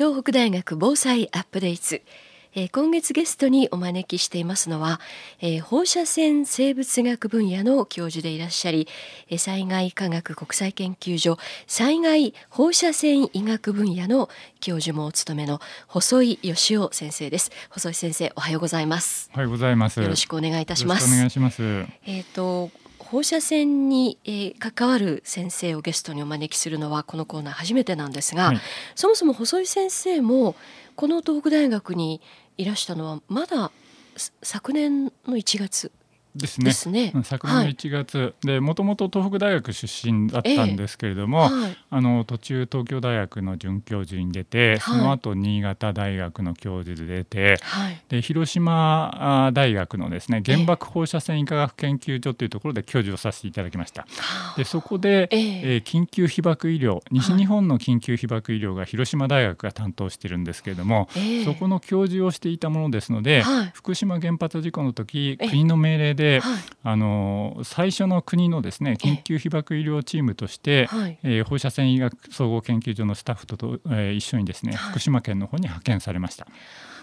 東北大学防災アップデート。えー、今月ゲストにお招きしていますのは、えー、放射線生物学分野の教授でいらっしゃり、えー、災害科学国際研究所災害放射線医学分野の教授もお務めの細井義雄先生です。細井先生おはようございます。おはようございます。よろしくお願いいたします。お願いします。えっ、と放射線に、えー、関わる先生をゲストにお招きするのはこのコーナー初めてなんですが、はい、そもそも細井先生もこの東北大学にいらしたのはまだ昨年の1月ですね。ですね。昨年の1月、はい、でもともと東北大学出身だったんですけれども、あの途中東京大学の准教授に出て、はい、その後新潟大学の教授で出て、で広島大学のですね原爆放射線医科学研究所というところで教授をさせていただきました。でそこで、え緊急被爆医療西日本の緊急被爆医療が広島大学が担当しているんですけれども、そこの教授をしていたものですので、福島原発事故の時国の命令でで、はい、あの最初の国のですね緊急被爆医療チームとして、えー、放射線医学総合研究所のスタッフとと、えー、一緒にですね、福島県の方に派遣されました。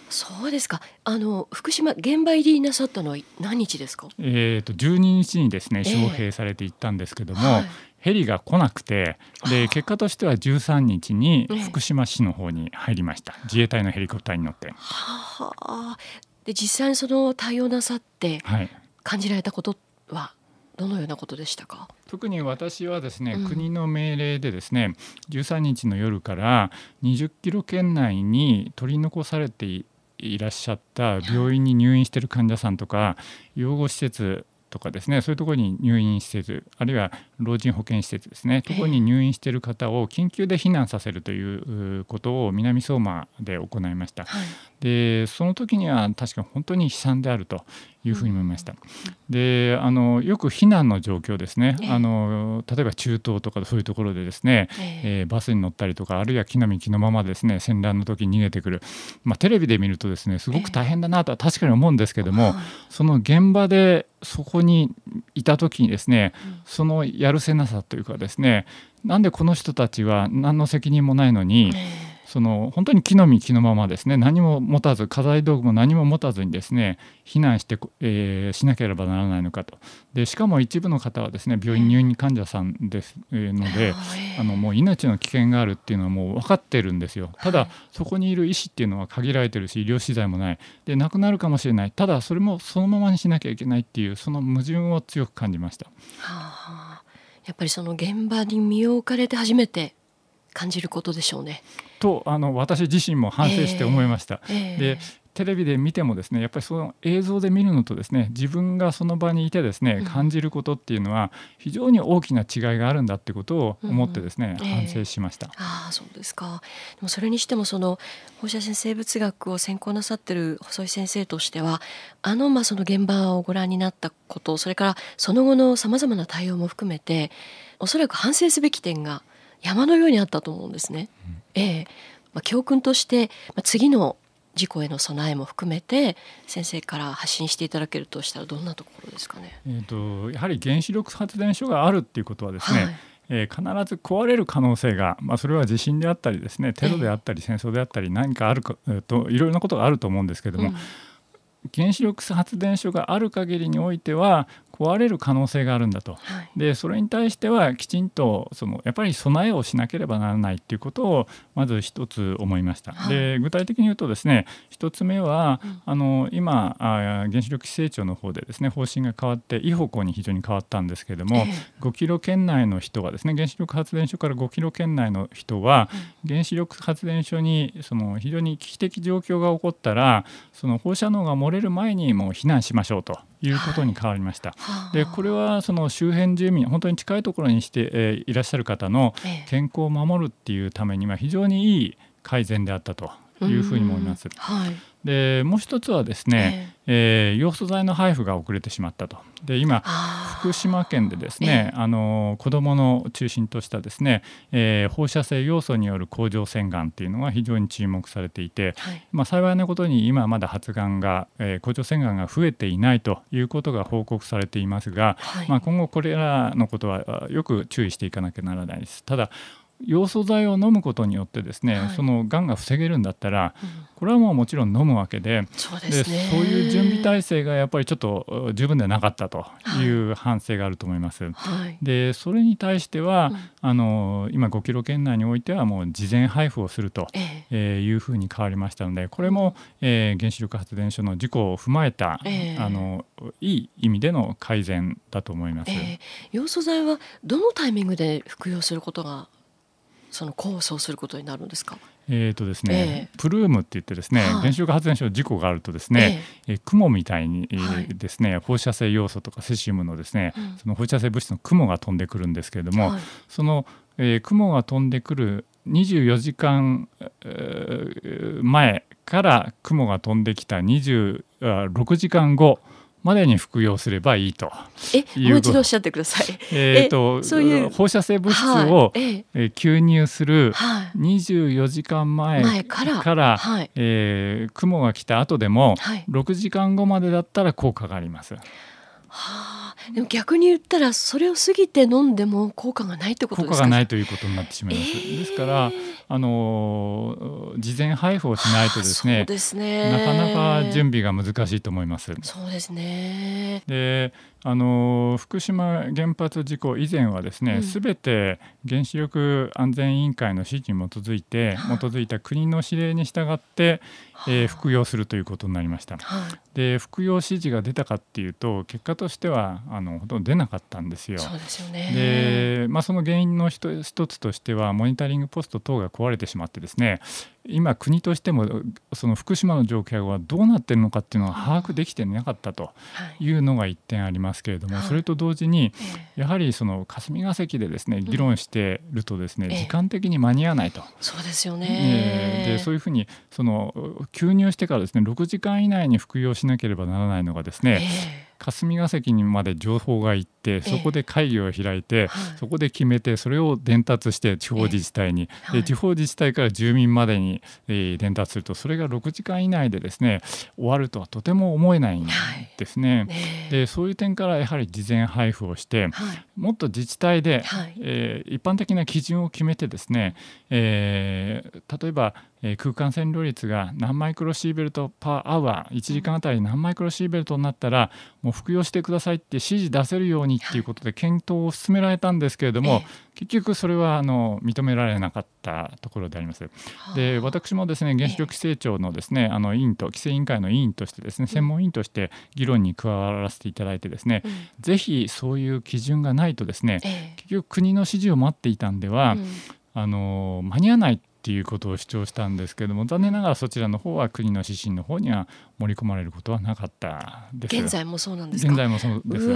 そうですか。あの福島現場入りなさったのは何日ですか？えっ、と12日にですね招聘されていったんですけども、えーはい、ヘリが来なくて、で結果としては13日に福島市の方に入りました。自衛隊のヘリコプターに乗って。はあ。で実際にその対応なさって、はい、感じられたことはどのようなことでしたか？特に私はですね、うん、国の命令でですね13日の夜から20キロ圏内に取り残されていらっしゃった病院に入院している患者さんとか養護施設とかですねそういうところに入院施設あるいは老人保健施設ですねところに入院している方を緊急で避難させるということを南相馬で行いました、はい、でその時には確か本当に悲惨であるというふうに思いました。であのよく避難の状況ですね、あの例えば中東とかそういうところでですね、えー、バスに乗ったりとかあるいは木の実木のままですね戦乱の時に逃げてくる、まあ、テレビで見るとですねすごく大変だなとは確かに思うんですけども、その現場でそこにいた時にですね、そのやるせなさというかですねなんでこの人たちは何の責任もないのに、その本当に木の実木のままですね何も持たず家財道具も何も持たずにですね避難して、えー、しなければならないのかと。でしかも一部の方はですね病院入院患者さんですので、あのもう命の危険があるっていうのはもう分かってるんですよ。ただそこにいる医師っていうのは限られてるし医療資材もない。で亡くなるかもしれない。ただそれもそのままにしなきゃいけないっていうその矛盾を強く感じました。はあ、やっぱりその現場に身を置かれて初めて感じることでしょうね。とあの私自身も反省して思いました。えーえー、でテレビで見てもですねやっぱりその映像で見るのとですね自分がその場にいてですね感じることっていうのは非常に大きな違いがあるんだってことを思ってですね、うんえー、反省しました。あそうですかでもそれにしてもその放射線生物学を専攻なさってる細井先生としてはあのまあその現場をご覧になったことそれからその後のさまざまな対応も含めておそらく反省すべき点が山のようにあったと思うんですね。うん、ええ。まあ、教訓として、まあ、次の事故への備えも含めて先生から発信していただけるとしたらどんなところですかね。えーと、やはり原子力発電所があるっていうことはですね、はい、えー、必ず壊れる可能性が、まあ、それは地震であったりですねテロであったり戦争であったり何かあるか、えー、といろいろなことがあると思うんですけども、うん。原子力発電所がある限りにおいては壊れる可能性があるんだと、はい、でそれに対してはきちんとそのやっぱり備えをしなければならないっていうことをまず一つ思いました。はい、で具体的に言うとですね一つ目は、うん、あの今あ原子力規制庁の方でですね方針が変わっていい方向に非常に変わったんですけれども、えー、5キロ圏内の人はですね原子力発電所から5キロ圏内の人は、うん、原子力発電所にその非常に危機的状況が起こったらその放射能が漏れる前にもう避難しましょうと。いうことに変わりました。はい、でこれはその周辺住民本当に近いところにして、えー、いらっしゃる方の健康を守るっていうためには非常にいい改善であったというふうに思います。はい、でもう一つはですね、えー、えー、素材の配布が遅れてしまったと。で今福島県でですね、あの子どもの中心としたですね、えー、放射性要素による甲状腺がんっていうのが非常に注目されていて、はい、まあ、幸いなことに今まだ発がんが、えー、甲状腺がんが増えていないということが報告されていますが、はい、まあ、今後これらのことはよく注意していかなきゃならないです。ただ要素剤を飲むことによってですね、はい、そのがんが防げるんだったら、うん、これはもうもちろん飲むわけでそうで、ね、そういう準備体制がやっぱりちょっと十分ではなかったという反省があると思います。はい、でそれに対しては、うん、あの今5キロ圏内においてはもう事前配布をすると、えー、いうふうに変わりましたのでこれも、えー、原子力発電所の事故を踏まえた、えー、あのいい意味での改善だと思います。えー、要素剤はどのタイミングで服用することがその構想することになるんですか？えーとですね、えー、プルームって言ってですね、はい、原子力発電所事故があるとですね、えー、え雲みたいに、えー、ですね、はい、放射性要素とかセシウムのですね、うん、その放射性物質の雲が飛んでくるんですけれども、はい、その、えー、雲が飛んでくる24時間、えー、前から雲が飛んできた26時間後までに服用すればいいとえもう一度おっしゃってください。えっとそういう放射性物質を、はい、え吸入する24時間前からえー、雲が来た後でも、はい、6時間後までだったら効果があります。はあでも逆に言ったらそれを過ぎて飲んでも効果がないってことですか？効果がないということになってしまいます、えー、ですからあの事前配布をしないとですねですね。なかなか準備が難しいと思います。そうですね。であの福島原発事故以前はですねすべ、うん、て原子力安全委員会の指示に基づいて、基づいた国の指令に従って、えー、服用するということになりました。で服用指示が出たかっていうと結果としてはあのほとんど出なかったんですよ。そうですよね。で、まあ、その原因の一つとしてはモニタリングポスト等が壊れてしまってですね今国としてもその福島の状況はどうなっているのかっていうのは把握できていなかったとい。うのが一点ありますけれども、それと同時にやはりその霞が関でですね議論しているとですね、時間的に間に合わないと。そうですよね、でそういうふうにその吸入してからですね6時間以内に服用しなければならないのがですね、霞が関にまで情報が行ってそこで会議を開いて、そこで決めてそれを伝達して地方自治体に、で地方自治体から住民までに、え伝達するとそれが6時間以内でですね終わるとはとても思えないんですね。でそういう点からやはり事前配布をして、もっと自治体で、え一般的な基準を決めてですね、え例えばえ空間線量率が何マイクロシーベルトパーアワー1時間あたり何マイクロシーベルトになったらもう服用してくださいって指示出せるようにっていうことで検討を進められたんですけれども、結局それはあの認められなかったところであります。で私もですね原子力規制庁のですねあの委員と規制委員会の委員としてですね専門委員として議論に加わらせていただいてですね、うん、ぜひそういう基準がないとですね、結局国の指示を待っていたんでは、うん、あの間に合わないっていうことを主張したんですけれども残念ながらそちらの方は国の指針の方には盛り込まれることはなかったです。現在もそうなんです現在もそうです。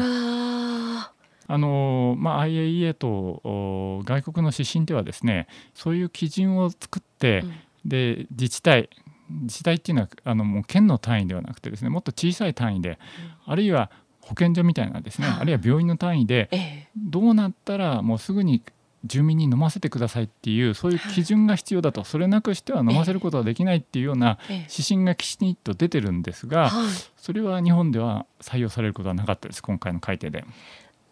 あのまあ、IAEA と外国の指針ではですねそういう基準を作って、うん、で自治体自治体っていうのはあのもう県の単位ではなくてですねもっと小さい単位で、うん、あるいは保健所みたいなですね、あ。るいは病院の単位で、どうなったらもうすぐに住民に飲ませてくださいっていうそういう基準が必要だと。それなくしては飲ませることはできないっていうような指針がきちんと出てるんですがそれは日本では採用されることはなかったです今回の改定で。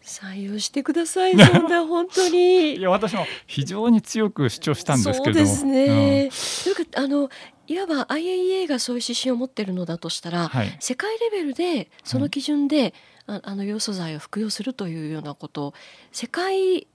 採用してくださいそんな本当に。いや私も非常に強く主張したんですけれど。もそうですね、うん、というかあのいわば IAEA がそういう指針を持っているのだとしたら、はい、世界レベルでその基準で、はい、あの要素剤を服用するというようなこと世界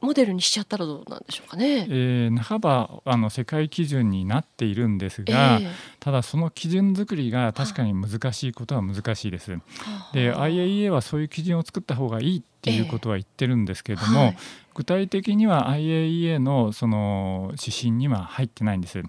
モデルにしちゃったらどうなんでしょうかね。えー、半ばあの世界基準になっているんですが、えー、ただその基準作りが確かに難しいことは難しいです。はあ、で IAEA はそういう基準を作った方がいいっていうことは言ってるんですけれども、えーはい、具体的には IAEA のその指針には入ってないんです。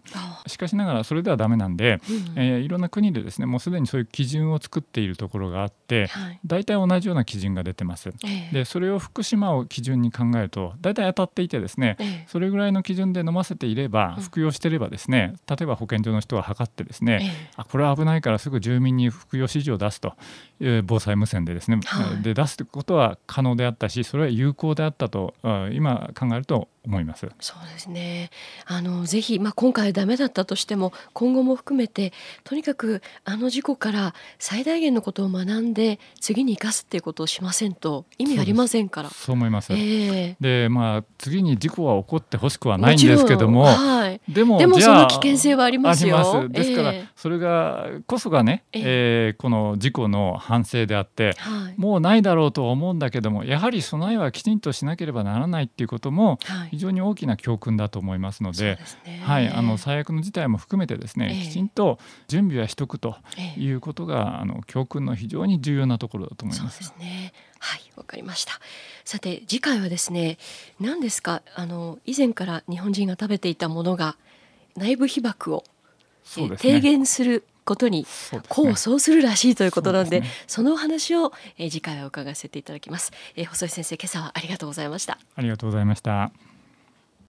しかしながらそれではダメなんで、うん、えー、いろんな国でですねもうすでにそういう基準を作っているところがあって、はい、大体同じような基準が出てます。えー、でそれを福島を基準に考えると大体当たっていてですね、えー、それぐらいの基準で飲ませていれば服用していればですね、例えば保健所の人が測ってですね、あこれは危ないからすぐ住民に服用指示を出すという防災無線でですね、はい、で出すことは可能であったしそれは有効であったと今考えると思います。そうですね。あのぜひまあ今回ダメだったとしても今後も含めてとにかくあの事故から最大限のことを学んで次に生かすっていうことをしませんと意味ありませんから。そう思います。えーでまあ次に事故は起こってほしくはないんですけども、はい、でもでもその危険性はありますよ。ですから、えそれがこそがね、えええーこの事故の反省であってーはいもうないだろうとは思うんだけどもやはり備えはきちんとしなければならないっていうこともはい非常に大きな教訓だと思いますので。はい、あの最悪の事態も含めてですね、ええきちんと準備はしとくとええいうことがあの教訓の非常に重要なところだと思いそうでます。すね。はい、わかりました。さて次回はですね、何ですか？あの以前から日本人が食べていたものが内部被曝を、ね低減することに功を奏するらしいということなので、ねそのお話を、えー次回は伺わせていただきます。えー細井先生、今朝はありがとうございました。ありがとうございました。